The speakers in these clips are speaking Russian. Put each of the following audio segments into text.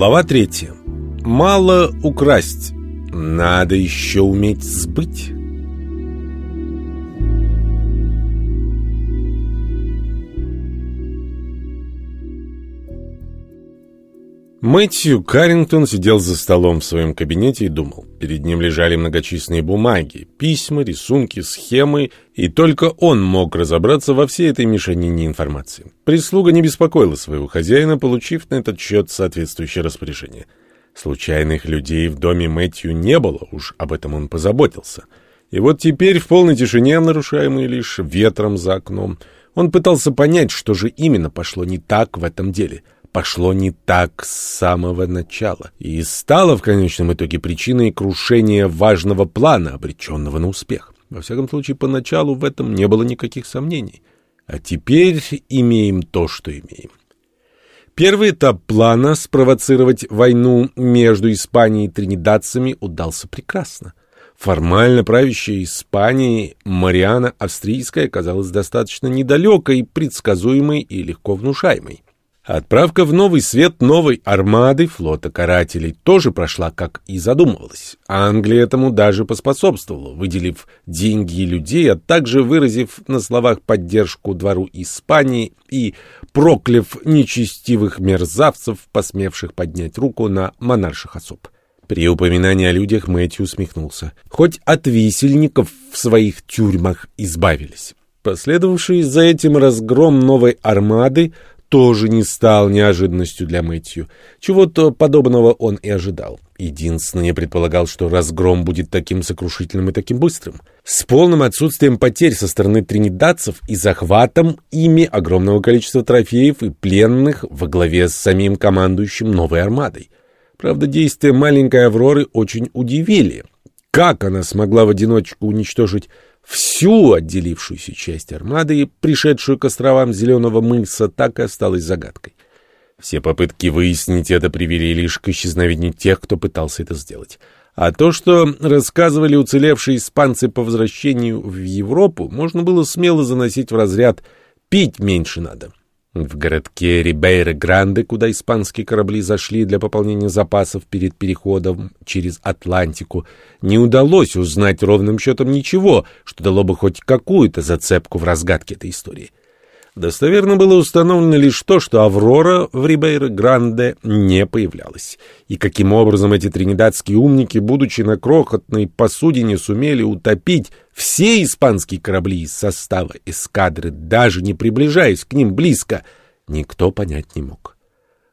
Глава третья. Мало украсть, надо еще уметь сбыть. Мэтью Каррингтон сидел за столом в своем кабинете и думал. Перед ним лежали многочисленные бумаги, письма, рисунки, схемы, и только он мог разобраться во всей этой мешанине информации. Прислуга не беспокоила своего хозяина, получив на этот счет соответствующее распоряжение. Случайных людей в доме Мэтью не было, уж об этом он позаботился. И вот теперь в полной тишине, нарушаемой лишь ветром за окном, он пытался понять, что же именно пошло не так в этом деле — пошло не так с самого начала и стало в конечном итоге причиной крушения важного плана, обреченного на успех. Во всяком случае, поначалу в этом не было никаких сомнений. А теперь имеем то, что имеем. Первый этап плана спровоцировать войну между Испанией и тринидадцами удался прекрасно. Формально правящая Испанией Мариана Австрийская оказалась достаточно недалекой, предсказуемой и легко внушаемой. Отправка в новый свет новой армады флота карателей тоже прошла, как и задумывалось. Англия этому даже поспособствовала, выделив деньги и людей, а также выразив на словах поддержку двору Испании и прокляв нечестивых мерзавцев, посмевших поднять руку на монарших особ. При упоминании о людях Мэтью усмехнулся. Хоть от висельников в своих тюрьмах избавились. Последовавший за этим разгром новой армады тоже не стал неожиданностью для Мэтью. Чего-то подобного он и ожидал. Единственное, не предполагал, что разгром будет таким сокрушительным и таким быстрым. С полным отсутствием потерь со стороны тринидадцев и захватом ими огромного количества трофеев и пленных во главе с самим командующим новой армадой. Правда, действия маленькой Авроры очень удивили. Как она смогла в одиночку уничтожить Всю отделившуюся часть армады, пришедшую к островам Зеленого мыса, так и осталась загадкой. Все попытки выяснить это привели лишь к исчезновению тех, кто пытался это сделать. А то, что рассказывали уцелевшие испанцы по возвращению в Европу, можно было смело заносить в разряд «пить меньше надо». В городке Рибейро-Гранде, куда испанские корабли зашли для пополнения запасов перед переходом через Атлантику, не удалось узнать ровным счетом ничего, что дало бы хоть какую-то зацепку в разгадке этой истории. Достоверно было установлено лишь то, что Аврора в Рибейро-Гранде не появлялась. И каким образом эти тринидадские умники, будучи на крохотной посудине, сумели утопить все испанские корабли из состава эскадры, даже не приближаясь к ним близко, никто понять не мог.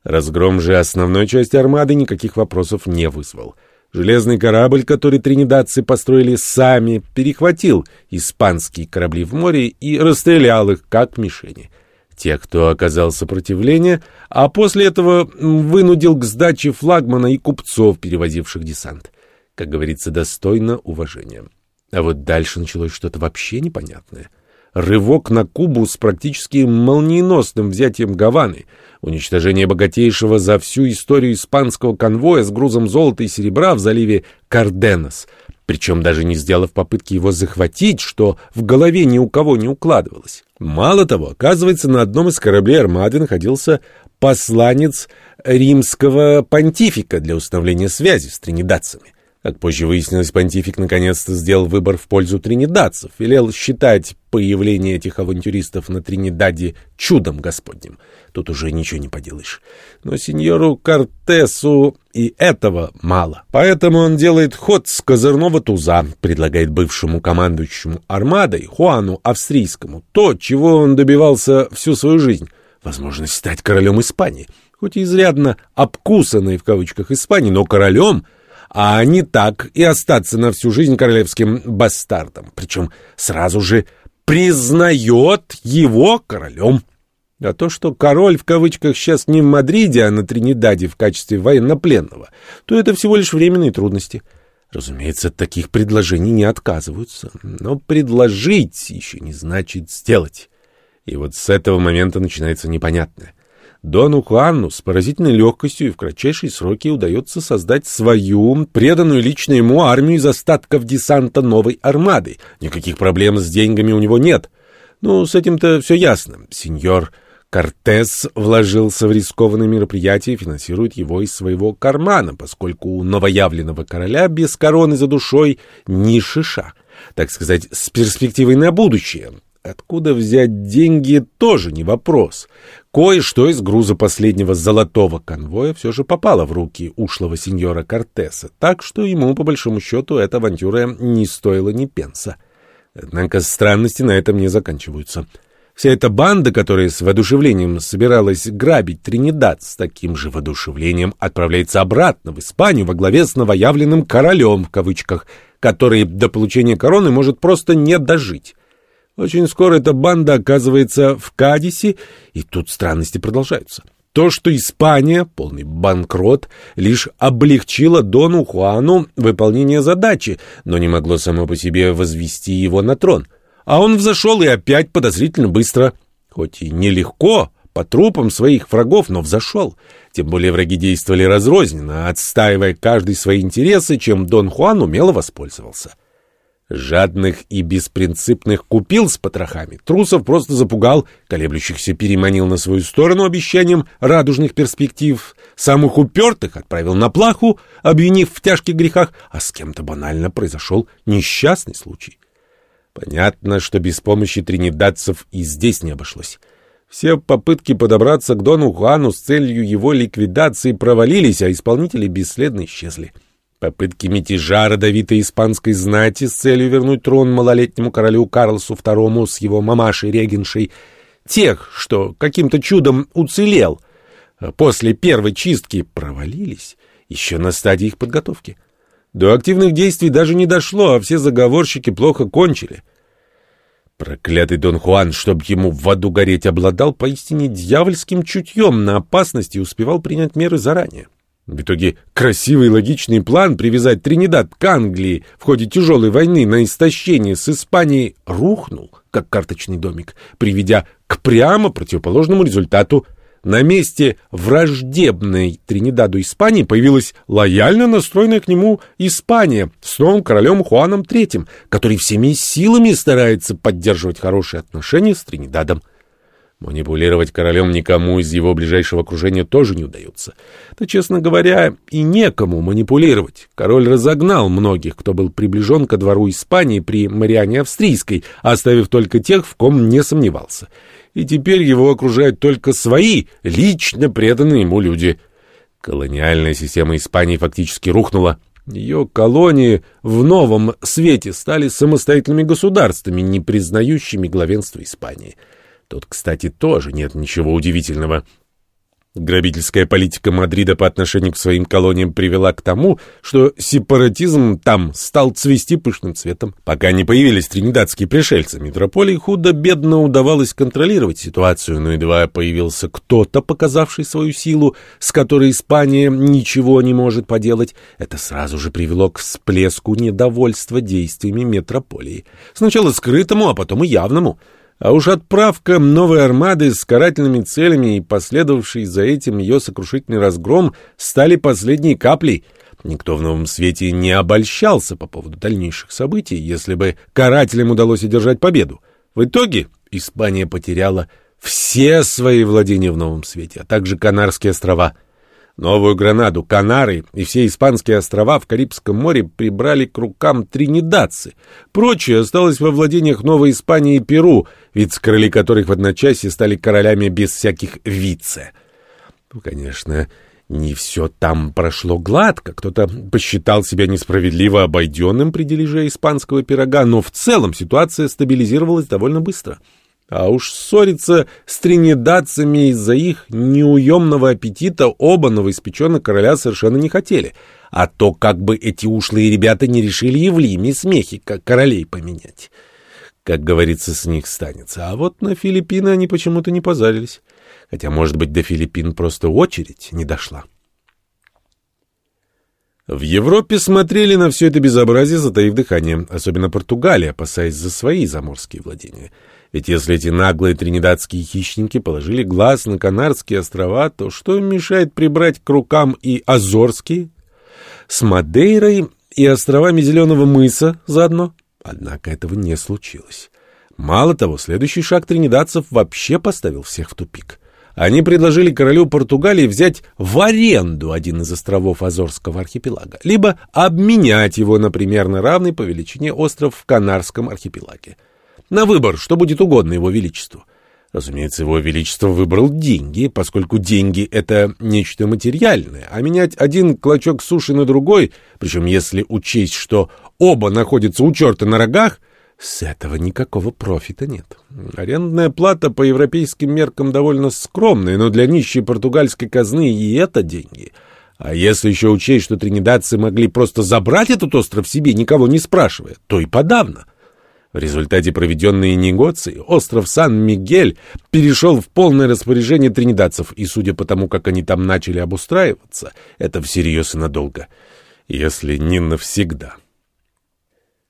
Разгром же основной части армады никаких вопросов не вызвал — Железный корабль, который тринидадцы построили сами, перехватил испанские корабли в море и расстрелял их как мишени. Тех, кто оказал сопротивление, а после этого вынудил к сдаче флагмана и купцов, перевозивших десант. Как говорится, достойно уважения. А вот дальше началось что-то вообще непонятное. Рывок на Кубу с практически молниеносным взятием Гаваны — уничтожение богатейшего за всю историю испанского конвоя с грузом золота и серебра в заливе Карденос, причем даже не сделав попытки его захватить, что в голове ни у кого не укладывалось. Мало того, оказывается, на одном из кораблей армады находился посланец римского понтифика для установления связи с тринидадцами. Как позже выяснилось, понтифик наконец-то сделал выбор в пользу тринидадцев, велел считать появление этих авантюристов на Тринидаде чудом господним. Тут уже ничего не поделаешь. Но сеньору Кортесу и этого мало. Поэтому он делает ход с козырного туза, предлагает бывшему командующему армадой Хуану Австрийскому то, чего он добивался всю свою жизнь — возможность стать королем Испании. Хоть и изрядно «обкусанной» в кавычках Испании, но королем — а не так и остаться на всю жизнь королевским бастардом, причем сразу же признает его королем. А то, что король в кавычках сейчас не в Мадриде, а на Тринидаде в качестве военнопленного, то это всего лишь временные трудности. Разумеется, от таких предложений не отказываются, но предложить еще не значит сделать. И вот с этого момента начинается непонятное. Дону Хуанну с поразительной легкостью и в кратчайшие сроки удается создать свою, преданную лично ему армию из остатков десанта новой армады. Никаких проблем с деньгами у него нет. Ну, с этим-то все ясно. Сеньор Кортес вложился в рискованное мероприятие и финансирует его из своего кармана, поскольку у новоявленного короля без короны за душой ни шиша, так сказать, с перспективой на будущее. Откуда взять деньги, тоже не вопрос. Кое-что из груза последнего золотого конвоя все же попало в руки ушлого сеньора Кортеса, так что ему, по большому счету, эта авантюра не стоила ни пенса. Однако странности на этом не заканчиваются. Вся эта банда, которая с воодушевлением собиралась грабить Тринидад, с таким же воодушевлением отправляется обратно в Испанию во главе с новоявленным «королем», в кавычках, который до получения короны может просто не дожить. Очень скоро эта банда оказывается в Кадисе, и тут странности продолжаются. То, что Испания, полный банкрот, лишь облегчила Дону Хуану выполнение задачи, но не могло само по себе возвести его на трон — а он взошел и опять подозрительно быстро. Хоть и нелегко, по трупам своих врагов, но взошел. Тем более враги действовали разрозненно, отстаивая каждый свои интересы, чем Дон Хуан умело воспользовался. Жадных и беспринципных купил с потрохами, трусов просто запугал, колеблющихся переманил на свою сторону обещанием радужных перспектив, самых упертых отправил на плаху, обвинив в тяжких грехах, а с кем-то банально произошел несчастный случай. Понятно, что без помощи тринидадцев и здесь не обошлось. Все попытки подобраться к Дону Хуану с целью его ликвидации провалились, а исполнители бесследно исчезли. Попытки мятежа родовитой испанской знати с целью вернуть трон малолетнему королю Карлосу II с его мамашей-регеншей, тех, что каким-то чудом уцелел, после первой чистки провалились еще на стадии их подготовки. До активных действий даже не дошло, а все заговорщики плохо кончили. Проклятый Дон Хуан, чтоб ему в аду гореть, обладал поистине дьявольским чутьем на опасности и успевал принять меры заранее. В итоге красивый логичный план привязать Тринидад к Англии в ходе тяжелой войны на истощение с Испанией рухнул, как карточный домик, приведя к прямо противоположному результату – на месте враждебной Тринидаду Испании появилась лояльно настроенная к нему Испания с новым королем Хуаном III, который всеми силами старается поддерживать хорошие отношения с Тринидадом. Манипулировать королем никому из его ближайшего окружения тоже не удается. Да, честно говоря, и некому манипулировать. Король разогнал многих, кто был приближен ко двору Испании при Мариане Австрийской, оставив только тех, в ком не сомневался и теперь его окружают только свои, лично преданные ему люди. Колониальная система Испании фактически рухнула. Ее колонии в новом свете стали самостоятельными государствами, не признающими главенство Испании. Тут, кстати, тоже нет ничего удивительного. Грабительская политика Мадрида по отношению к своим колониям привела к тому, что сепаратизм там стал цвести пышным цветом. Пока не появились тринидадские пришельцы, метрополии худо-бедно удавалось контролировать ситуацию, но едва появился кто-то, показавший свою силу, с которой Испания ничего не может поделать, это сразу же привело к всплеску недовольства действиями метрополии. Сначала скрытому, а потом и явному – а уж отправка новой армады с карательными целями и последовавший за этим ее сокрушительный разгром стали последней каплей. Никто в новом свете не обольщался по поводу дальнейших событий, если бы карателям удалось одержать победу. В итоге Испания потеряла все свои владения в новом свете, а также Канарские острова — Новую Гранаду, Канары и все испанские острова в Карибском море прибрали к рукам тринидадцы. Прочее осталось во владениях Новой Испании и Перу, вице-короли которых в одночасье стали королями без всяких вице. Ну, конечно, не все там прошло гладко. Кто-то посчитал себя несправедливо обойденным при дележе испанского пирога, но в целом ситуация стабилизировалась довольно быстро. — а уж ссориться с тринидадцами из-за их неуемного аппетита оба новоиспеченных короля совершенно не хотели. А то как бы эти ушлые ребята не решили и в Лиме смехи, как королей поменять. Как говорится, с них станется. А вот на Филиппины они почему-то не позарились. Хотя, может быть, до Филиппин просто очередь не дошла. В Европе смотрели на все это безобразие, затаив дыхание, особенно Португалия, опасаясь за свои заморские владения. Ведь если эти наглые тринидадские хищники положили глаз на Канарские острова, то что им мешает прибрать к рукам и Азорские? С Мадейрой и островами Зеленого мыса заодно? Однако этого не случилось. Мало того, следующий шаг тринидадцев вообще поставил всех в тупик. Они предложили королю Португалии взять в аренду один из островов Азорского архипелага, либо обменять его на примерно равный по величине остров в Канарском архипелаге. На выбор, что будет угодно его величеству. Разумеется, его величество выбрал деньги, поскольку деньги — это нечто материальное, а менять один клочок суши на другой, причем если учесть, что оба находятся у черта на рогах, с этого никакого профита нет. Арендная плата по европейским меркам довольно скромная, но для нищей португальской казны и это деньги. А если еще учесть, что тринидадцы могли просто забрать этот остров себе, никого не спрашивая, то и подавно. В результате проведенной негоции остров Сан-Мигель перешел в полное распоряжение тринидадцев, и судя по тому, как они там начали обустраиваться, это всерьез и надолго, если не навсегда.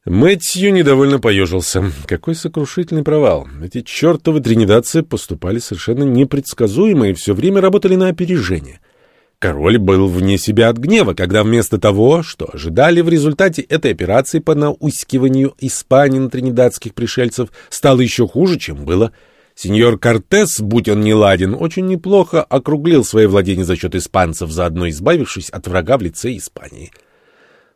Мэтью недовольно поежился. Какой сокрушительный провал. Эти чертовы тринидадцы поступали совершенно непредсказуемо и все время работали на опережение. Король был вне себя от гнева, когда вместо того, что ожидали в результате этой операции по наускиванию Испании на тринидадских пришельцев, стало еще хуже, чем было. Сеньор Кортес, будь он не ладен, очень неплохо округлил свои владения за счет испанцев, заодно избавившись от врага в лице Испании.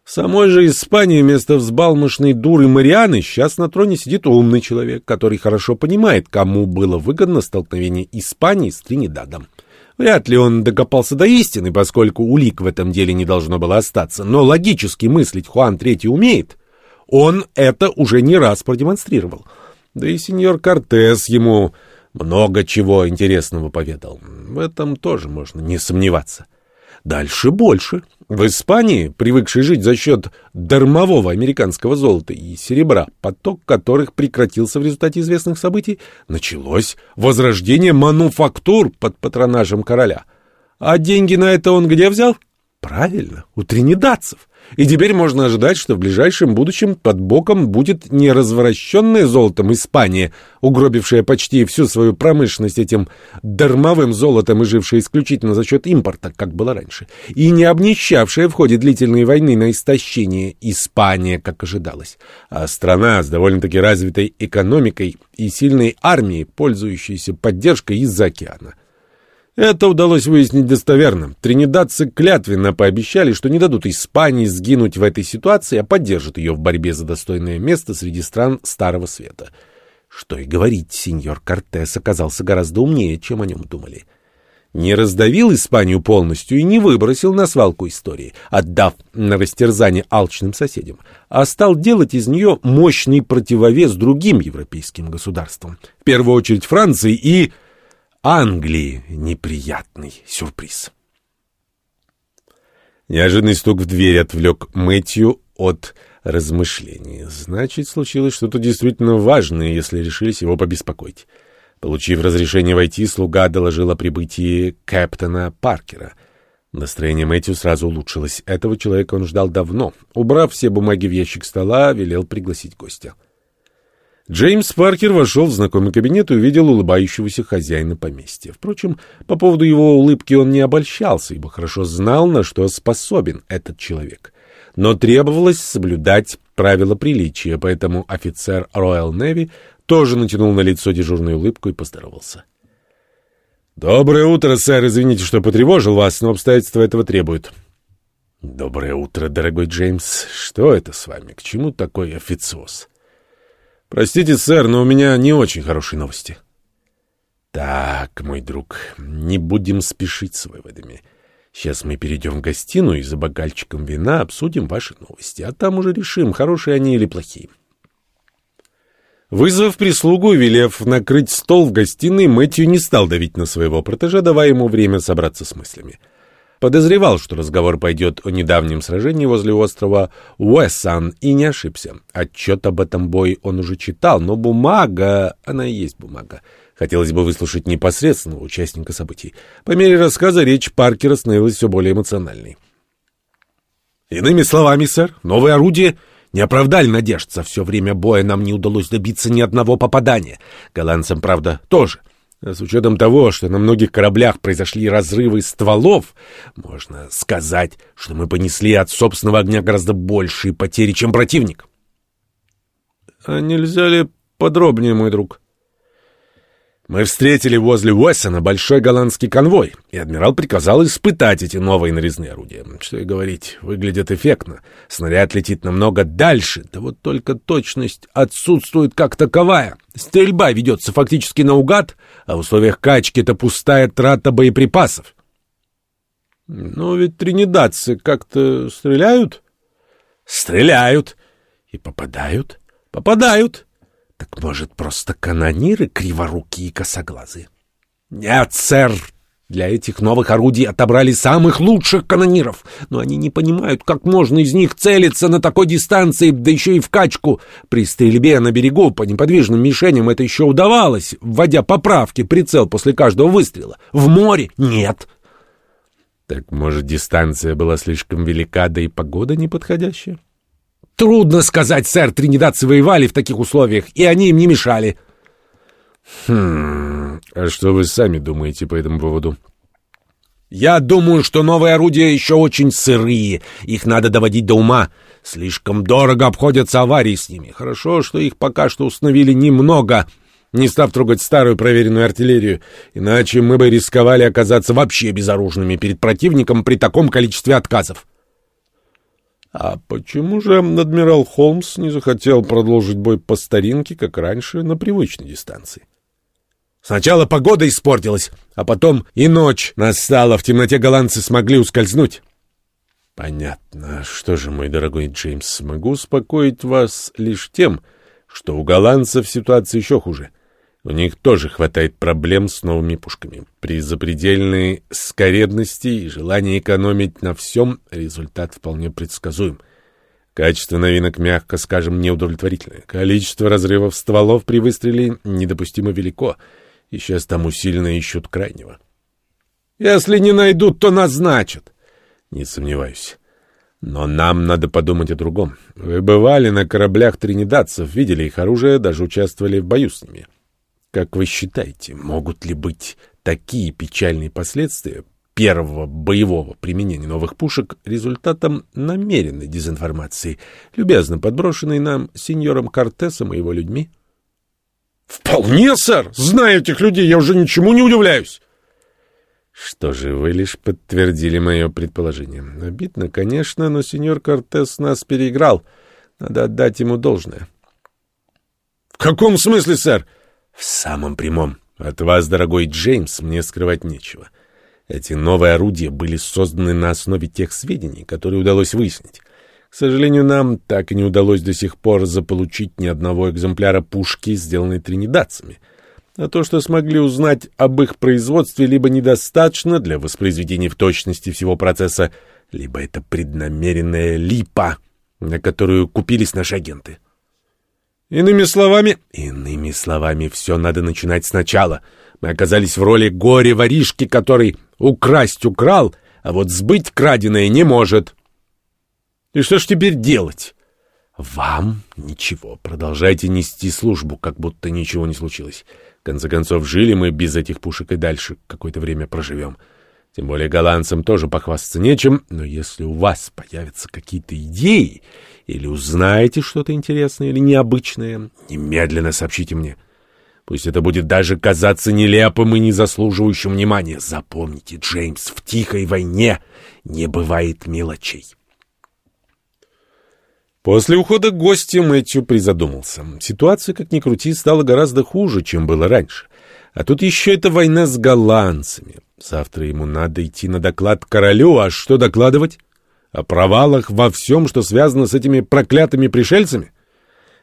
В самой же Испании вместо взбалмошной дуры Марианы сейчас на троне сидит умный человек, который хорошо понимает, кому было выгодно столкновение Испании с Тринидадом. Вряд ли он докопался до истины, поскольку улик в этом деле не должно было остаться, но логически мыслить Хуан Третий умеет. Он это уже не раз продемонстрировал. Да и сеньор Кортес ему много чего интересного поведал. В этом тоже можно не сомневаться. Дальше больше. В Испании, привыкшей жить за счет дармового американского золота и серебра, поток которых прекратился в результате известных событий, началось возрождение мануфактур под патронажем короля. А деньги на это он где взял? Правильно, у тринидадцев. И теперь можно ожидать, что в ближайшем будущем под боком будет не развращенная золотом Испания, угробившая почти всю свою промышленность этим дармовым золотом и жившая исключительно за счет импорта, как было раньше, и не обнищавшая в ходе длительной войны на истощение Испания, как ожидалось, а страна с довольно-таки развитой экономикой и сильной армией, пользующейся поддержкой из-за океана. Это удалось выяснить достоверно. Тринидадцы клятвенно пообещали, что не дадут Испании сгинуть в этой ситуации, а поддержат ее в борьбе за достойное место среди стран Старого Света. Что и говорить, сеньор Кортес оказался гораздо умнее, чем о нем думали. Не раздавил Испанию полностью и не выбросил на свалку истории, отдав на растерзание алчным соседям, а стал делать из нее мощный противовес другим европейским государствам, в первую очередь Франции и Англии неприятный сюрприз. Неожиданный стук в дверь отвлек Мэтью от размышлений. Значит, случилось что-то действительно важное, если решились его побеспокоить. Получив разрешение войти, слуга доложил о прибытии капитана Паркера. Настроение Мэтью сразу улучшилось. Этого человека он ждал давно. Убрав все бумаги в ящик стола, велел пригласить гостя. Джеймс Паркер вошел в знакомый кабинет и увидел улыбающегося хозяина поместья. Впрочем, по поводу его улыбки он не обольщался, ибо хорошо знал, на что способен этот человек. Но требовалось соблюдать правила приличия, поэтому офицер Royal Navy тоже натянул на лицо дежурную улыбку и поздоровался. «Доброе утро, сэр. Извините, что потревожил вас, но обстоятельства этого требуют». «Доброе утро, дорогой Джеймс. Что это с вами? К чему такой официоз?» «Простите, сэр, но у меня не очень хорошие новости». «Так, мой друг, не будем спешить с выводами. Сейчас мы перейдем в гостиную и за бокальчиком вина обсудим ваши новости, а там уже решим, хорошие они или плохие». Вызвав прислугу велев накрыть стол в гостиной, Мэтью не стал давить на своего протеже, давая ему время собраться с мыслями. Подозревал, что разговор пойдет о недавнем сражении возле острова Уэссан, и не ошибся. Отчет об этом бой он уже читал, но бумага, она и есть бумага. Хотелось бы выслушать непосредственного участника событий. По мере рассказа речь Паркера становилась все более эмоциональной. «Иными словами, сэр, новые орудия не оправдали надежд. За все время боя нам не удалось добиться ни одного попадания. Голландцам, правда, тоже». С учетом того, что на многих кораблях произошли разрывы стволов, можно сказать, что мы понесли от собственного огня гораздо большие потери, чем противник. — А нельзя ли подробнее, мой друг. Мы встретили возле Уэссона большой голландский конвой, и адмирал приказал испытать эти новые нарезные орудия. Что и говорить, выглядят эффектно. Снаряд летит намного дальше, да вот только точность отсутствует как таковая. Стрельба ведется фактически наугад, а в условиях качки это пустая трата боеприпасов. Но ведь тринидадцы как-то стреляют? Стреляют. И попадают. Попадают. Так может, просто канониры криворукие и косоглазые? Нет, сэр, для этих новых орудий отобрали самых лучших канониров, но они не понимают, как можно из них целиться на такой дистанции, да еще и в качку. При стрельбе на берегу по неподвижным мишеням это еще удавалось, вводя поправки прицел после каждого выстрела. В море нет. Так, может, дистанция была слишком велика, да и погода неподходящая? Трудно сказать, сэр, тринидадцы воевали в таких условиях, и они им не мешали. Хм, а что вы сами думаете по этому поводу? Я думаю, что новые орудия еще очень сырые, их надо доводить до ума. Слишком дорого обходятся аварии с ними. Хорошо, что их пока что установили немного, не став трогать старую проверенную артиллерию, иначе мы бы рисковали оказаться вообще безоружными перед противником при таком количестве отказов. А почему же адмирал Холмс не захотел продолжить бой по старинке, как раньше, на привычной дистанции? Сначала погода испортилась, а потом и ночь настала, в темноте голландцы смогли ускользнуть. Понятно. Что же, мой дорогой Джеймс, могу успокоить вас лишь тем, что у голландцев ситуация еще хуже — у них тоже хватает проблем с новыми пушками. При запредельной скоредности и желании экономить на всем результат вполне предсказуем. Качество новинок, мягко скажем, неудовлетворительное. Количество разрывов стволов при выстреле недопустимо велико, и сейчас там усиленно ищут крайнего. Если не найдут, то назначат. Не сомневаюсь. Но нам надо подумать о другом. Вы бывали на кораблях тринидадцев, видели их оружие, даже участвовали в бою с ними. Как вы считаете, могут ли быть такие печальные последствия первого боевого применения новых пушек результатом намеренной дезинформации, любезно подброшенной нам сеньором Кортесом и его людьми? «Вполне, сэр! Знаю этих людей, я уже ничему не удивляюсь!» Что же, вы лишь подтвердили мое предположение. Обидно, конечно, но сеньор Кортес нас переиграл. Надо отдать ему должное. — В каком смысле, сэр? — в самом прямом. От вас, дорогой Джеймс, мне скрывать нечего. Эти новые орудия были созданы на основе тех сведений, которые удалось выяснить. К сожалению, нам так и не удалось до сих пор заполучить ни одного экземпляра пушки, сделанной тринидадцами. А то, что смогли узнать об их производстве, либо недостаточно для воспроизведения в точности всего процесса, либо это преднамеренная липа, на которую купились наши агенты. Иными словами... Иными словами, все надо начинать сначала. Мы оказались в роли горе-воришки, который украсть украл, а вот сбыть краденое не может. И что ж теперь делать? Вам ничего. Продолжайте нести службу, как будто ничего не случилось. В конце концов, жили мы без этих пушек и дальше какое-то время проживем. Тем более голландцам тоже похвастаться нечем, но если у вас появятся какие-то идеи или узнаете что-то интересное или необычное, немедленно сообщите мне. Пусть это будет даже казаться нелепым и не заслуживающим внимания. Запомните, Джеймс, в тихой войне не бывает мелочей. После ухода гостя Мэтью призадумался. Ситуация, как ни крути, стала гораздо хуже, чем было раньше. А тут еще эта война с голландцами. Завтра ему надо идти на доклад королю, а что докладывать? О провалах во всем, что связано с этими проклятыми пришельцами?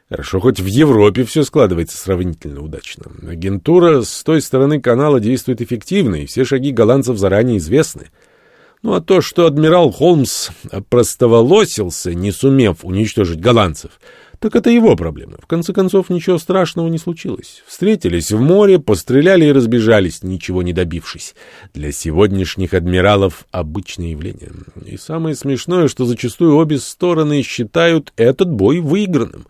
Хорошо, хоть в Европе все складывается сравнительно удачно. Агентура с той стороны канала действует эффективно, и все шаги голландцев заранее известны. Ну а то, что адмирал Холмс простоволосился, не сумев уничтожить голландцев, так это его проблема. В конце концов, ничего страшного не случилось. Встретились в море, постреляли и разбежались, ничего не добившись. Для сегодняшних адмиралов обычное явление. И самое смешное, что зачастую обе стороны считают этот бой выигранным.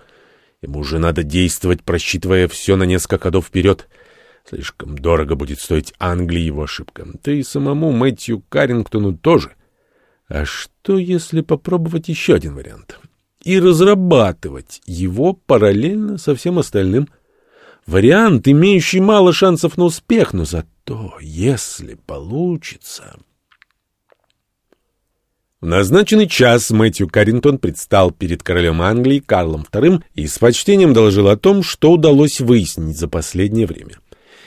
Ему уже надо действовать, просчитывая все на несколько ходов вперед. Слишком дорого будет стоить Англии его ошибка. Да и самому Мэтью Каррингтону тоже. А что, если попробовать еще один вариант? И разрабатывать его параллельно со всем остальным. Вариант, имеющий мало шансов на успех, но зато, если получится... В назначенный час Мэтью Каррингтон предстал перед королем Англии Карлом II и с почтением доложил о том, что удалось выяснить за последнее время.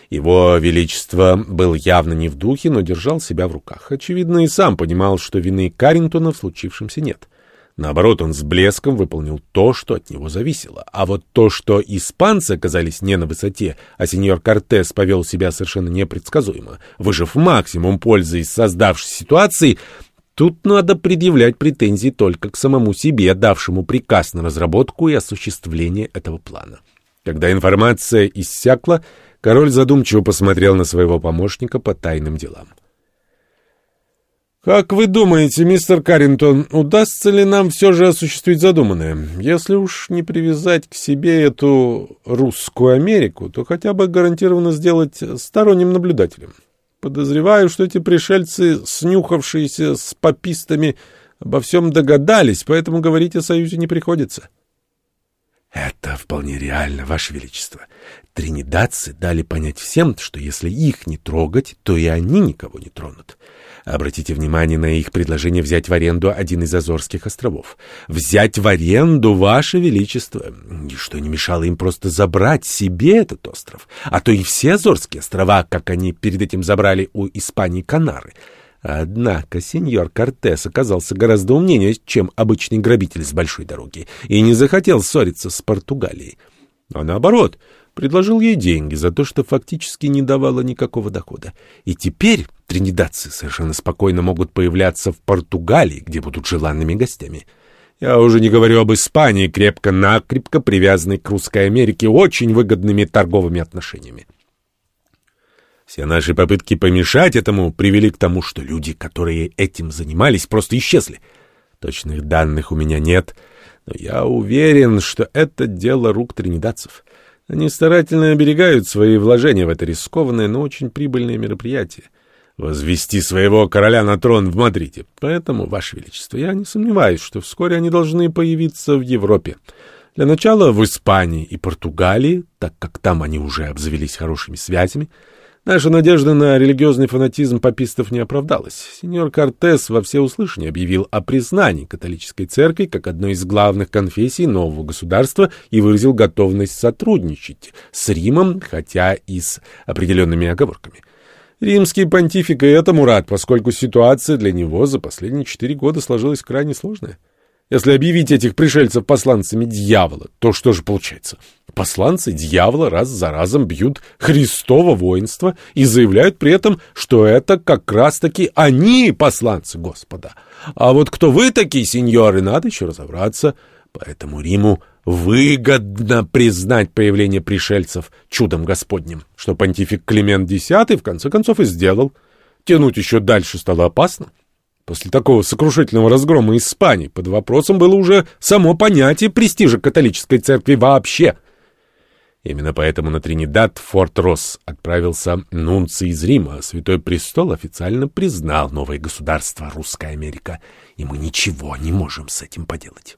Его Величество был явно не в духе, но держал себя в руках. Очевидно, и сам понимал, что вины Каррингтона в случившемся нет. Наоборот, он с блеском выполнил то, что от него зависело. А вот то, что испанцы оказались не на высоте, а сеньор Кортес повел себя совершенно непредсказуемо, выжив максимум пользы из создавшейся ситуации, Тут надо предъявлять претензии только к самому себе, давшему приказ на разработку и осуществление этого плана. Когда информация иссякла, король задумчиво посмотрел на своего помощника по тайным делам. «Как вы думаете, мистер Каррингтон, удастся ли нам все же осуществить задуманное? Если уж не привязать к себе эту русскую Америку, то хотя бы гарантированно сделать сторонним наблюдателем». Подозреваю, что эти пришельцы, снюхавшиеся с попистами, обо всем догадались, поэтому говорить о союзе не приходится. Это вполне реально, Ваше Величество. Тринидадцы дали понять всем, что если их не трогать, то и они никого не тронут. Обратите внимание на их предложение взять в аренду один из Азорских островов. Взять в аренду, Ваше Величество. Ничто не мешало им просто забрать себе этот остров. А то и все Азорские острова, как они перед этим забрали у Испании Канары. Однако сеньор Кортес оказался гораздо умнее, чем обычный грабитель с большой дороги, и не захотел ссориться с Португалией. А наоборот — предложил ей деньги за то, что фактически не давало никакого дохода. И теперь тринидадцы совершенно спокойно могут появляться в Португалии, где будут желанными гостями. Я уже не говорю об Испании, крепко-накрепко привязанной к Русской Америке очень выгодными торговыми отношениями. Все наши попытки помешать этому привели к тому, что люди, которые этим занимались, просто исчезли. Точных данных у меня нет, но я уверен, что это дело рук тринидадцев. Они старательно оберегают свои вложения в это рискованное, но очень прибыльное мероприятие. Возвести своего короля на трон в Мадриде. Поэтому, Ваше Величество, я не сомневаюсь, что вскоре они должны появиться в Европе. Для начала в Испании и Португалии, так как там они уже обзавелись хорошими связями, Наша надежда на религиозный фанатизм папистов не оправдалась. Сеньор Кортес во всеуслышание объявил о признании католической церкви как одной из главных конфессий нового государства и выразил готовность сотрудничать с Римом, хотя и с определенными оговорками. Римский понтифик и этому рад, поскольку ситуация для него за последние четыре года сложилась крайне сложная. Если объявить этих пришельцев посланцами дьявола, то что же получается? Посланцы дьявола раз за разом бьют Христово воинство и заявляют при этом, что это как раз-таки они посланцы Господа. А вот кто вы такие, сеньоры, надо еще разобраться. Поэтому Риму выгодно признать появление пришельцев чудом Господним, что понтифик Климент X в конце концов и сделал. Тянуть еще дальше стало опасно. После такого сокрушительного разгрома Испании под вопросом было уже само понятие престижа католической церкви вообще. Именно поэтому на Тринидад Форт Росс отправился нунций из Рима, а Святой Престол официально признал новое государство Русская Америка, и мы ничего не можем с этим поделать.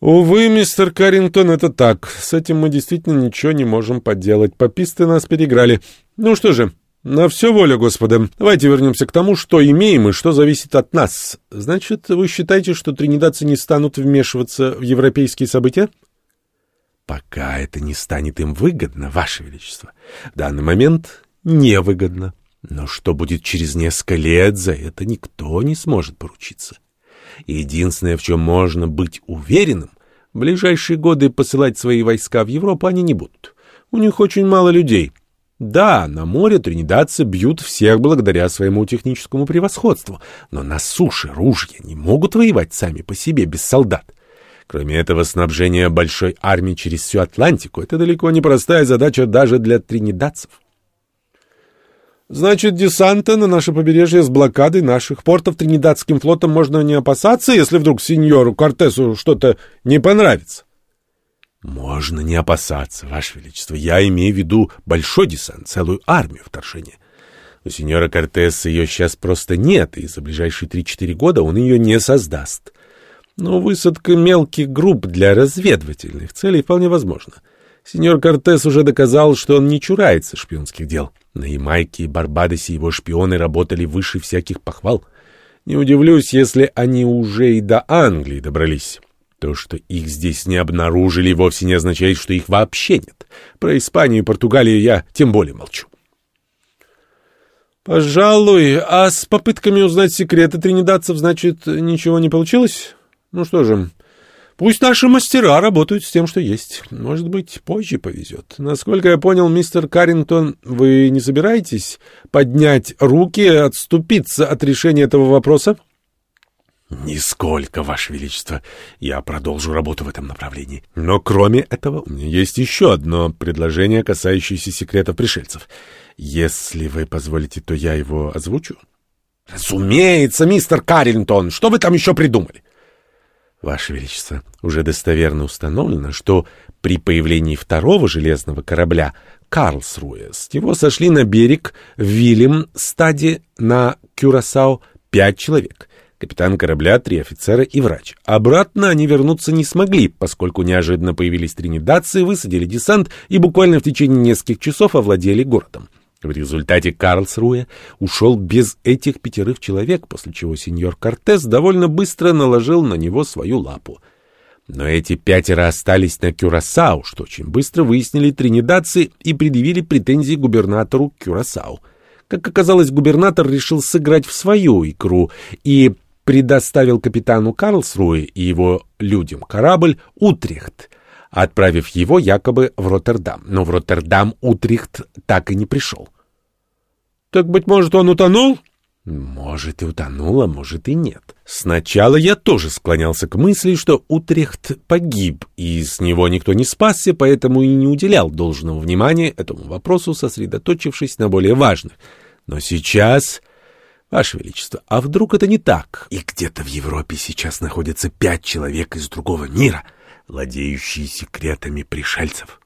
Увы, мистер Каррингтон, это так. С этим мы действительно ничего не можем поделать. Пописты нас переиграли. Ну что же, на все воля Господа. Давайте вернемся к тому, что имеем и что зависит от нас. Значит, вы считаете, что тринидадцы не станут вмешиваться в европейские события? Пока это не станет им выгодно, Ваше Величество. В данный момент невыгодно. Но что будет через несколько лет, за это никто не сможет поручиться. Единственное, в чем можно быть уверенным, в ближайшие годы посылать свои войска в Европу они не будут. У них очень мало людей — да, на море тринидадцы бьют всех благодаря своему техническому превосходству, но на суше ружья не могут воевать сами по себе без солдат. Кроме этого, снабжение большой армии через всю Атлантику — это далеко не простая задача даже для тринидадцев. Значит, десанта на наше побережье с блокадой наших портов Тринидадским флотом можно не опасаться, если вдруг сеньору Кортесу что-то не понравится. Можно не опасаться, Ваше Величество. Я имею в виду большой десант, целую армию вторжения. У сеньора Кортеса ее сейчас просто нет, и за ближайшие три-четыре года он ее не создаст. Но высадка мелких групп для разведывательных целей вполне возможна. Сеньор Кортес уже доказал, что он не чурается шпионских дел. На Ямайке и Барбадосе его шпионы работали выше всяких похвал. Не удивлюсь, если они уже и до Англии добрались. То, что их здесь не обнаружили, вовсе не означает, что их вообще нет. Про Испанию и Португалию я тем более молчу. Пожалуй, а с попытками узнать секреты тринидадцев, значит, ничего не получилось? Ну что же, пусть наши мастера работают с тем, что есть. Может быть, позже повезет. Насколько я понял, мистер Каррингтон, вы не собираетесь поднять руки и отступиться от решения этого вопроса? «Нисколько, Ваше Величество. Я продолжу работу в этом направлении. Но кроме этого у меня есть еще одно предложение, касающееся секретов пришельцев. Если вы позволите, то я его озвучу». «Разумеется, мистер Каррингтон. Что вы там еще придумали?» Ваше Величество, уже достоверно установлено, что при появлении второго железного корабля Карлсруэ с него сошли на берег в Вильям-стаде на Кюрасао пять человек. Капитан корабля, три офицера и врач. Обратно они вернуться не смогли, поскольку неожиданно появились тринидадцы, высадили десант и буквально в течение нескольких часов овладели городом. В результате Карлсруэ ушел без этих пятерых человек, после чего сеньор Кортес довольно быстро наложил на него свою лапу. Но эти пятеро остались на Кюрасау, что очень быстро выяснили тринидадцы и предъявили претензии губернатору Кюрасау. Как оказалось, губернатор решил сыграть в свою игру и предоставил капитану Карлсруэ и его людям корабль «Утрехт», отправив его якобы в Роттердам. Но в Роттердам Утрехт так и не пришел. Так, быть может, он утонул? Может, и утонул, а может, и нет. Сначала я тоже склонялся к мысли, что Утрехт погиб, и с него никто не спасся, поэтому и не уделял должного внимания этому вопросу, сосредоточившись на более важных. Но сейчас... Ваше Величество, а вдруг это не так? И где-то в Европе сейчас находятся пять человек из другого мира, владеющие секретами пришельцев.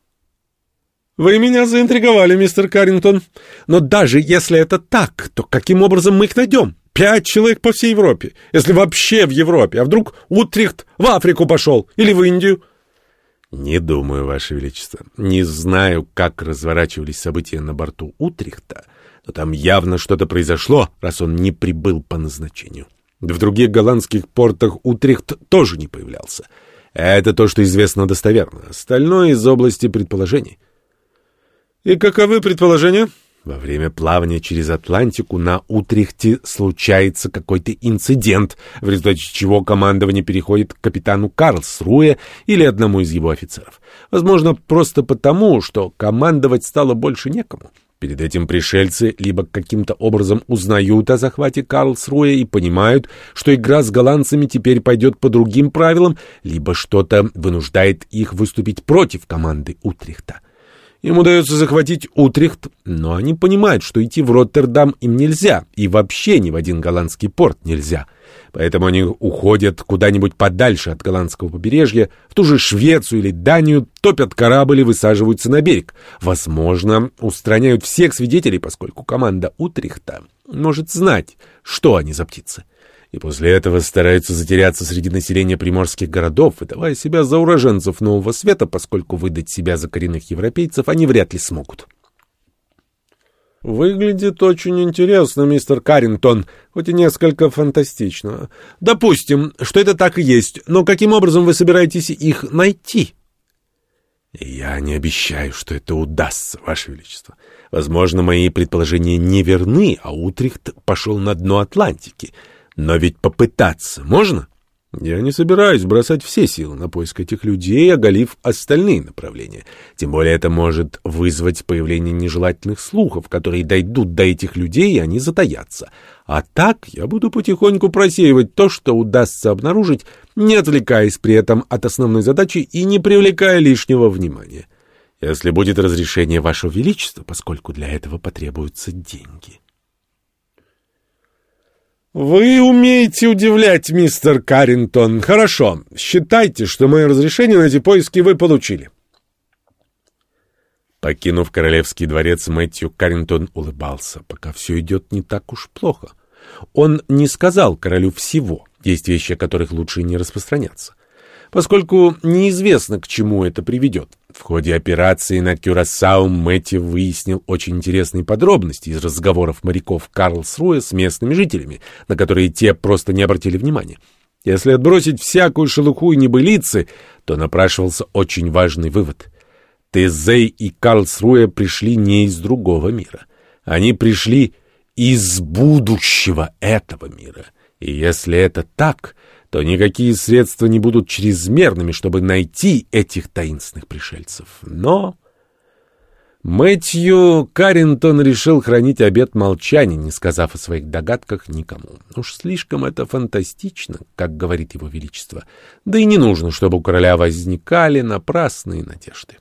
Вы меня заинтриговали, мистер Каррингтон. Но даже если это так, то каким образом мы их найдем? Пять человек по всей Европе. Если вообще в Европе. А вдруг Утрихт в Африку пошел? Или в Индию? Не думаю, Ваше Величество. Не знаю, как разворачивались события на борту Утрихта, но там явно что-то произошло, раз он не прибыл по назначению. В других голландских портах Утрихт тоже не появлялся. Это то, что известно достоверно. Остальное из области предположений. И каковы предположения? Во время плавания через Атлантику на Утрехте случается какой-то инцидент, в результате чего командование переходит к капитану Карлсруэ или одному из его офицеров. Возможно, просто потому, что командовать стало больше некому. Перед этим пришельцы либо каким-то образом узнают о захвате Карлсруэ и понимают, что игра с голландцами теперь пойдет по другим правилам, либо что-то вынуждает их выступить против команды Утрехта. Им удается захватить Утрехт, но они понимают, что идти в Роттердам им нельзя, и вообще ни в один голландский порт нельзя. Поэтому они уходят куда-нибудь подальше от голландского побережья, в ту же Швецию или Данию, топят корабль и высаживаются на берег. Возможно, устраняют всех свидетелей, поскольку команда Утрехта может знать, что они за птицы и после этого стараются затеряться среди населения приморских городов, выдавая себя за уроженцев Нового Света, поскольку выдать себя за коренных европейцев они вряд ли смогут. «Выглядит очень интересно, мистер Каррингтон, хоть и несколько фантастично. Допустим, что это так и есть, но каким образом вы собираетесь их найти?» «Я не обещаю, что это удастся, Ваше Величество. Возможно, мои предположения не верны, а Утрихт пошел на дно Атлантики». Но ведь попытаться можно? Я не собираюсь бросать все силы на поиск этих людей, оголив остальные направления. Тем более это может вызвать появление нежелательных слухов, которые дойдут до этих людей, и они затаятся. А так я буду потихоньку просеивать то, что удастся обнаружить, не отвлекаясь при этом от основной задачи и не привлекая лишнего внимания. Если будет разрешение Вашего Величества, поскольку для этого потребуются деньги». «Вы умеете удивлять, мистер Каррингтон. Хорошо. Считайте, что мое разрешение на эти поиски вы получили». Покинув королевский дворец, Мэтью Каррингтон улыбался, пока все идет не так уж плохо. Он не сказал королю всего, Есть вещи, о которых лучше не распространяться поскольку неизвестно, к чему это приведет. В ходе операции на Кюрасау Мэтью выяснил очень интересные подробности из разговоров моряков Карлсруэ с местными жителями, на которые те просто не обратили внимания. Если отбросить всякую шелуху и небылицы, то напрашивался очень важный вывод. Тезей и Карлсруэ пришли не из другого мира. Они пришли из будущего этого мира. И если это так, то никакие средства не будут чрезмерными, чтобы найти этих таинственных пришельцев. Но Мэтью Каррингтон решил хранить обет молчания, не сказав о своих догадках никому. Уж слишком это фантастично, как говорит его величество. Да и не нужно, чтобы у короля возникали напрасные надежды.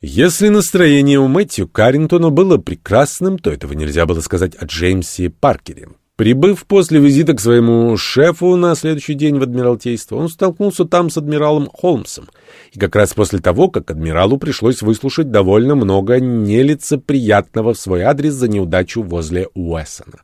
Если настроение у Мэтью Каррингтона было прекрасным, то этого нельзя было сказать о Джеймсе Паркере. Прибыв после визита к своему шефу на следующий день в Адмиралтейство, он столкнулся там с адмиралом Холмсом. И как раз после того, как адмиралу пришлось выслушать довольно много нелицеприятного в свой адрес за неудачу возле Уэссона.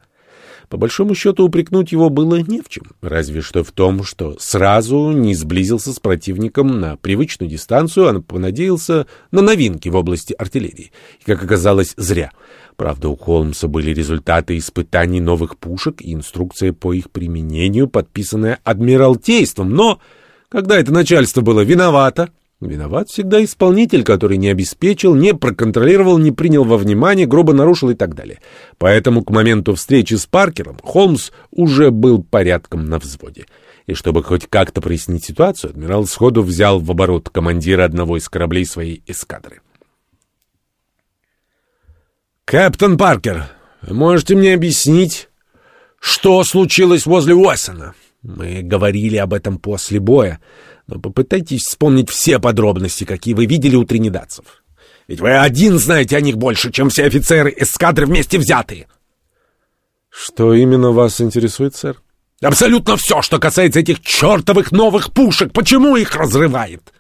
По большому счету упрекнуть его было не в чем, разве что в том, что сразу не сблизился с противником на привычную дистанцию, а понадеялся на новинки в области артиллерии. И, как оказалось, зря — Правда, у Холмса были результаты испытаний новых пушек и инструкция по их применению, подписанная Адмиралтейством, но когда это начальство было виновато, виноват всегда исполнитель, который не обеспечил, не проконтролировал, не принял во внимание, грубо нарушил и так далее. Поэтому к моменту встречи с Паркером Холмс уже был порядком на взводе. И чтобы хоть как-то прояснить ситуацию, адмирал сходу взял в оборот командира одного из кораблей своей эскадры. «Кэптон Паркер, можете мне объяснить, что случилось возле Уэссона?» «Мы говорили об этом после боя, но попытайтесь вспомнить все подробности, какие вы видели у тринидадцев. Ведь вы один знаете о них больше, чем все офицеры эскадры вместе взятые». «Что именно вас интересует, сэр?» «Абсолютно все, что касается этих чертовых новых пушек. Почему их разрывает?»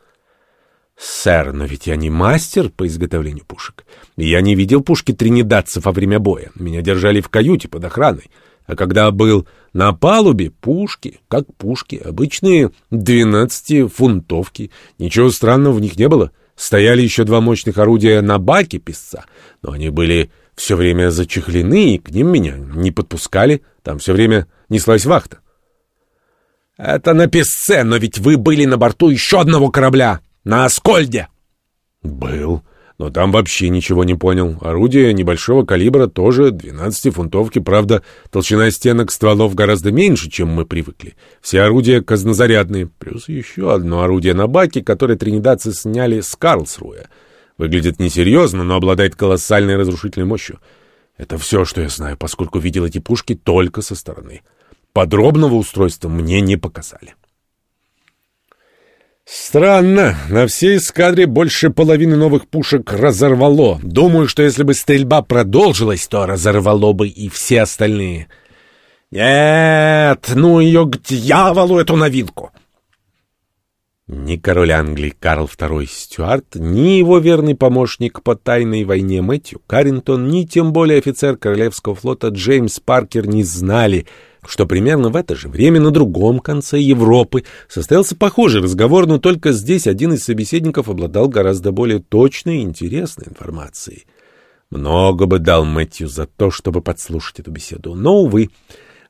«Сэр, но ведь я не мастер по изготовлению пушек. Я не видел пушки тринидадцев во время боя. Меня держали в каюте под охраной. А когда был на палубе, пушки, как пушки, обычные двенадцатифунтовки. Ничего странного в них не было. Стояли еще два мощных орудия на баке песца, но они были все время зачехлены, и к ним меня не подпускали. Там все время неслась вахта. «Это на песце, но ведь вы были на борту еще одного корабля!» На Аскольде!» «Был. Но там вообще ничего не понял. Орудие небольшого калибра тоже 12-фунтовки. Правда, толщина стенок стволов гораздо меньше, чем мы привыкли. Все орудия казнозарядные. Плюс еще одно орудие на баке, которое тринидадцы сняли с Карлсруя. Выглядит несерьезно, но обладает колоссальной разрушительной мощью. Это все, что я знаю, поскольку видел эти пушки только со стороны. Подробного устройства мне не показали. Странно, на всей эскадре больше половины новых пушек разорвало. Думаю, что если бы стрельба продолжилась, то разорвало бы и все остальные. Нет, ну ее к дьяволу эту новинку. Ни король Англии Карл II Стюарт, ни его верный помощник по тайной войне Мэтью Каррингтон, ни тем более офицер Королевского флота Джеймс Паркер не знали, что примерно в это же время на другом конце Европы состоялся похожий разговор, но только здесь один из собеседников обладал гораздо более точной и интересной информацией. Много бы дал Мэтью за то, чтобы подслушать эту беседу, но, увы,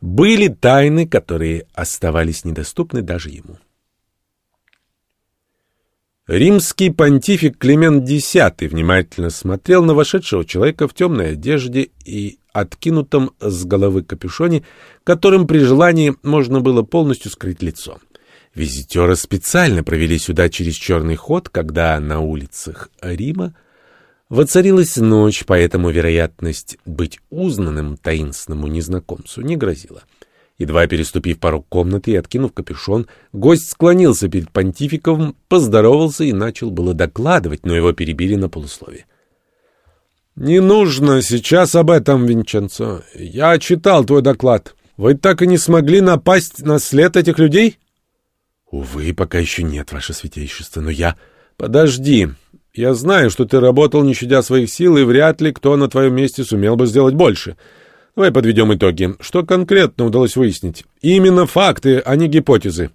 были тайны, которые оставались недоступны даже ему. Римский понтифик Климент X внимательно смотрел на вошедшего человека в темной одежде и откинутом с головы капюшоне, которым при желании можно было полностью скрыть лицо. Визитеры специально провели сюда через черный ход, когда на улицах Рима воцарилась ночь, поэтому вероятность быть узнанным таинственному незнакомцу не грозила. Едва переступив порог комнаты и откинув капюшон, гость склонился перед понтификом, поздоровался и начал было докладывать, но его перебили на полусловие. «Не нужно сейчас об этом, Винченцо. Я читал твой доклад. Вы так и не смогли напасть на след этих людей?» «Увы, пока еще нет, ваше святейшество, но я...» «Подожди. Я знаю, что ты работал, не щадя своих сил, и вряд ли кто на твоем месте сумел бы сделать больше». Давай подведем итоги. Что конкретно удалось выяснить? Именно факты, а не гипотезы.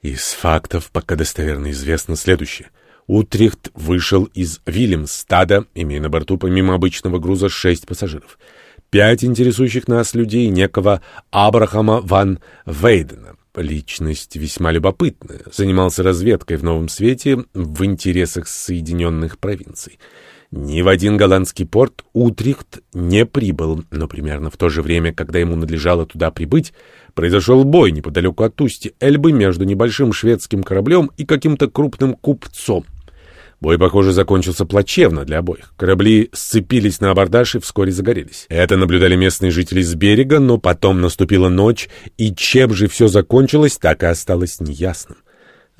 Из фактов пока достоверно известно следующее. Утрихт вышел из Вильямстада, имея на борту помимо обычного груза шесть пассажиров. Пять интересующих нас людей некого Абрахама ван Вейдена. Личность весьма любопытная. Занимался разведкой в Новом Свете в интересах Соединенных Провинций. Ни в один голландский порт Утрихт не прибыл, но примерно в то же время, когда ему надлежало туда прибыть, произошел бой неподалеку от устья Эльбы между небольшим шведским кораблем и каким-то крупным купцом. Бой, похоже, закончился плачевно для обоих. Корабли сцепились на абордаж и вскоре загорелись. Это наблюдали местные жители с берега, но потом наступила ночь, и чем же все закончилось, так и осталось неясным.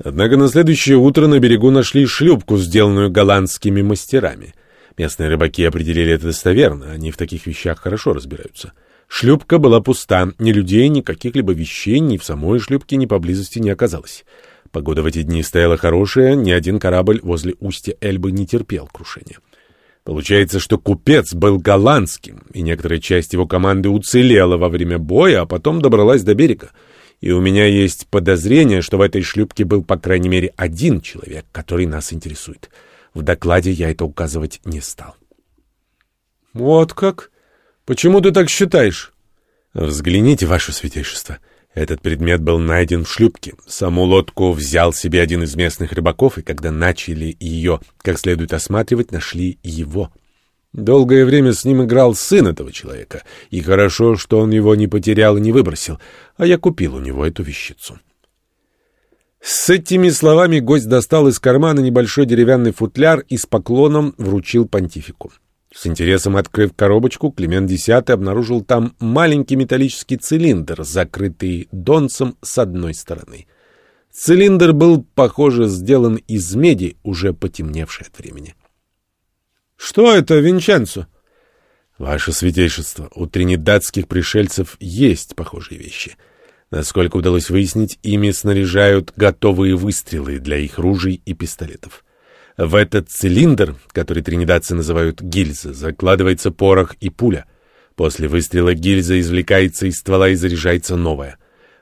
Однако на следующее утро на берегу нашли шлюпку, сделанную голландскими мастерами. Местные рыбаки определили это достоверно, они в таких вещах хорошо разбираются. Шлюпка была пуста, ни людей, ни каких-либо вещей, ни в самой шлюпке, ни поблизости не оказалось. Погода в эти дни стояла хорошая, ни один корабль возле устья Эльбы не терпел крушения. Получается, что купец был голландским, и некоторая часть его команды уцелела во время боя, а потом добралась до берега. И у меня есть подозрение, что в этой шлюпке был, по крайней мере, один человек, который нас интересует. В докладе я это указывать не стал. «Вот как? Почему ты так считаешь?» «Взгляните, ваше святейшество». Этот предмет был найден в шлюпке. Саму лодку взял себе один из местных рыбаков, и когда начали ее как следует осматривать, нашли его. Долгое время с ним играл сын этого человека, и хорошо, что он его не потерял и не выбросил, а я купил у него эту вещицу. С этими словами гость достал из кармана небольшой деревянный футляр и с поклоном вручил понтифику. С интересом открыв коробочку, Климент X обнаружил там маленький металлический цилиндр, закрытый донцем с одной стороны. Цилиндр был, похоже, сделан из меди, уже потемневшей от времени. «Что это, Винченцо?» «Ваше святейшество, у тринидадских пришельцев есть похожие вещи. Насколько удалось выяснить, ими снаряжают готовые выстрелы для их ружей и пистолетов». В этот цилиндр, который тринидадцы называют гильза, закладывается порох и пуля. После выстрела гильза извлекается из ствола и заряжается новая.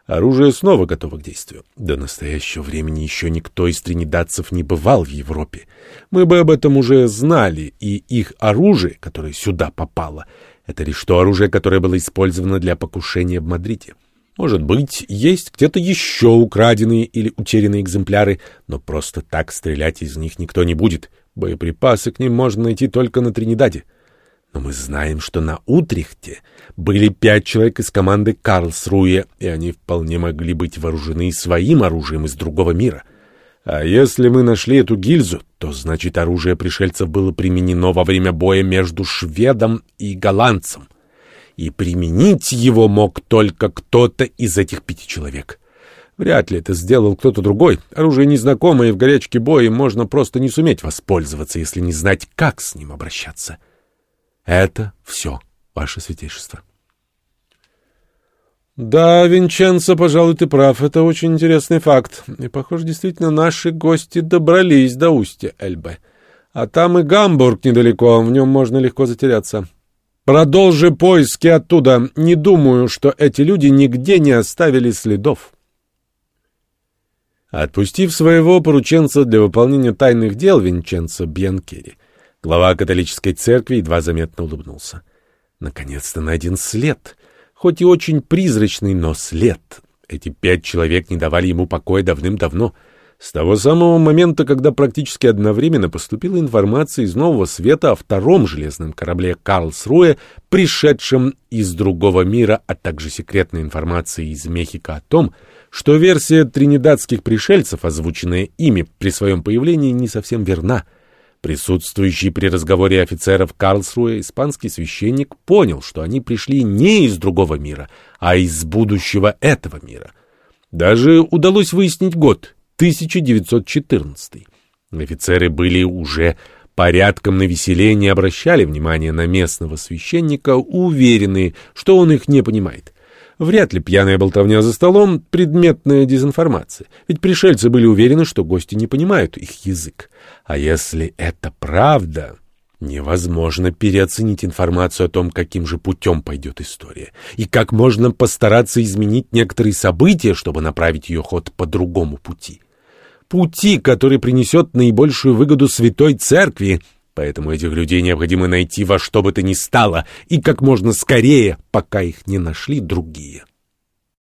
Оружие снова готово к действию. До настоящего времени еще никто из тринидадцев не бывал в Европе. Мы бы об этом уже знали, и их оружие, которое сюда попало, это лишь то оружие, которое было использовано для покушения в Мадриде. Может быть, есть где-то еще украденные или утерянные экземпляры, но просто так стрелять из них никто не будет. Боеприпасы к ним можно найти только на Тринидаде. Но мы знаем, что на Утрехте были пять человек из команды Карлсруе, и они вполне могли быть вооружены своим оружием из другого мира. А если мы нашли эту гильзу, то значит оружие пришельцев было применено во время боя между шведом и голландцем и применить его мог только кто-то из этих пяти человек. Вряд ли это сделал кто-то другой. Оружие незнакомое, и в горячке боя можно просто не суметь воспользоваться, если не знать, как с ним обращаться. Это все, ваше святейшество. Да, Винченцо, пожалуй, ты прав. Это очень интересный факт. И, похоже, действительно, наши гости добрались до устья Эльбы. А там и Гамбург недалеко, в нем можно легко затеряться. Продолжи поиски оттуда. Не думаю, что эти люди нигде не оставили следов. Отпустив своего порученца для выполнения тайных дел Винченцо Бьянкери, глава католической церкви едва заметно улыбнулся. Наконец-то найден след. Хоть и очень призрачный, но след. Эти пять человек не давали ему покоя давным-давно — с того самого момента, когда практически одновременно поступила информация из Нового Света о втором железном корабле «Карлсруэ», пришедшем из другого мира, а также секретная информация из Мехико о том, что версия тринидадских пришельцев, озвученная ими при своем появлении, не совсем верна. Присутствующий при разговоре офицеров Карлсруэ испанский священник понял, что они пришли не из другого мира, а из будущего этого мира. Даже удалось выяснить год — 1914. Офицеры были уже порядком навеселее не обращали внимания на местного священника, уверенные, что он их не понимает. Вряд ли пьяная болтовня за столом — предметная дезинформация, ведь пришельцы были уверены, что гости не понимают их язык. А если это правда, Невозможно переоценить информацию о том, каким же путем пойдет история, и как можно постараться изменить некоторые события, чтобы направить ее ход по другому пути. Пути, который принесет наибольшую выгоду Святой Церкви, поэтому этих людей необходимо найти во что бы то ни стало, и как можно скорее, пока их не нашли другие.